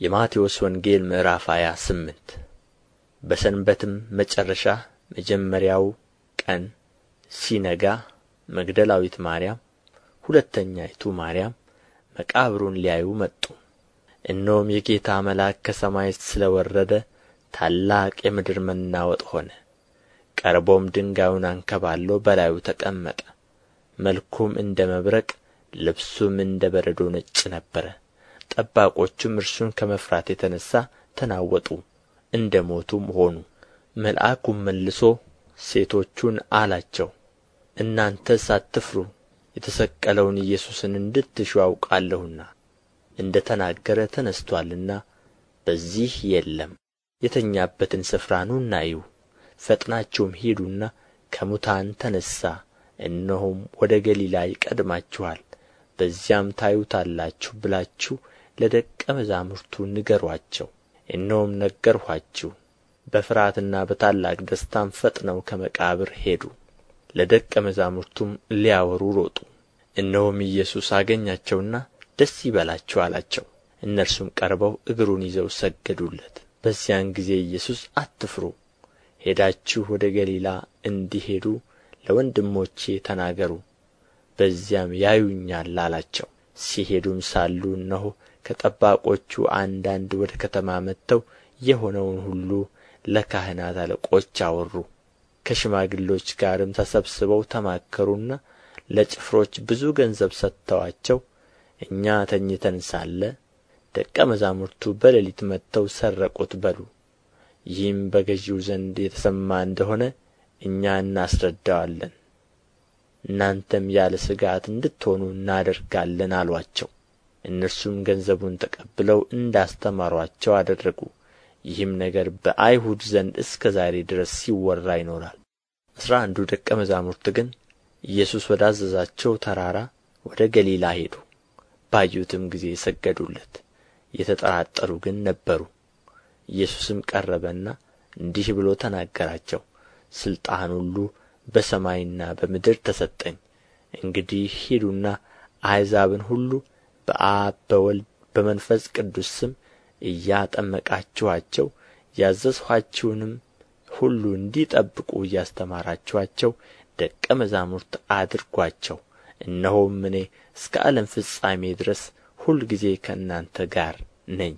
የማቴዎስ ወንጌል ምዕራፍ ሃያ ስምንት በሰንበትም መጨረሻ መጀመሪያው ቀን ሲነጋ መግደላዊት ማርያም ሁለተኛይቱ ማርያም መቃብሩን ሊያዩ መጡ። እነሆም የጌታ መልአክ ከሰማይ ስለ ወረደ ታላቅ የምድር መናወጥ ሆነ። ቀርቦም ድንጋዩን አንከባሎ በላዩ ተቀመጠ። መልኩም እንደ መብረቅ ልብሱም እንደ በረዶ ነጭ ነበረ ጠባቆቹም እርሱን ከመፍራት የተነሣ ተናወጡ እንደ ሞቱም ሆኑ። መልአኩም መልሶ ሴቶቹን አላቸው እናንተስ አትፍሩ የተሰቀለውን ኢየሱስን እንድትሹ አውቃለሁና። እንደ ተናገረ ተነሥቶአልና በዚህ የለም የተኛበትን ስፍራ ኑና እዩ። ፈጥናችሁም ሂዱና ከሙታን ተነሣ እነሆም ወደ ገሊላ ይቀድማችኋል በዚያም ታዩታላችሁ ብላችሁ ለደቀ መዛሙርቱ ንገሩአቸው እነሆም ነገርኋችሁ በፍርሃትና በታላቅ ደስታም ፈጥነው ከመቃብር ሄዱ። ለደቀ መዛሙርቱም ሊያወሩ ሮጡ። እነሆም ኢየሱስ አገኛቸውና ደስ ይበላችሁ አላቸው። እነርሱም ቀርበው እግሩን ይዘው ሰገዱለት። በዚያን ጊዜ ኢየሱስ አትፍሩ ሄዳችሁ ወደ ገሊላ እንዲሄዱ ለወንድሞቼ ተናገሩ በዚያም ያዩኛል አላቸው። ሲሄዱም ሳሉ እነሆ ከጠባቆቹ አንዳንድ ወደ ከተማ መጥተው የሆነውን ሁሉ ለካህናት አለቆች አወሩ። ከሽማግሎች ጋርም ተሰብስበው ተማከሩና ለጭፍሮች ብዙ ገንዘብ ሰጥተዋቸው እኛ ተኝተን ሳለ ደቀ መዛሙርቱ በሌሊት መጥተው ሰረቁት በሉ። ይህም በገዢው ዘንድ የተሰማ እንደሆነ እኛ እናስረዳዋለን። እናንተም ያለ ሥጋት እንድትሆኑ እናደርጋለን አሉአቸው እነርሱም ገንዘቡን ተቀብለው እንዳስተማሩአቸው አደረጉ። ይህም ነገር በአይሁድ ዘንድ እስከ ዛሬ ድረስ ሲወራ ይኖራል። አሥራ አንዱ ደቀ መዛሙርት ግን ኢየሱስ ወዳዘዛቸው ተራራ ወደ ገሊላ ሄዱ። ባዩትም ጊዜ ሰገዱለት የተጠራጠሩ ግን ነበሩ። ኢየሱስም ቀረበና እንዲህ ብሎ ተናገራቸው ሥልጣን ሁሉ በሰማይና በምድር ተሰጠኝ። እንግዲህ ሂዱና አሕዛብን ሁሉ በአብ በወልድ በመንፈስ ቅዱስ ስም እያጠመቃችኋቸው ያዘዝኋችሁንም ሁሉ እንዲጠብቁ እያስተማራችኋቸው ደቀ መዛሙርት አድርጓቸው። እነሆም እኔ እስከ ዓለም ፍጻሜ ድረስ ሁልጊዜ ከእናንተ ጋር ነኝ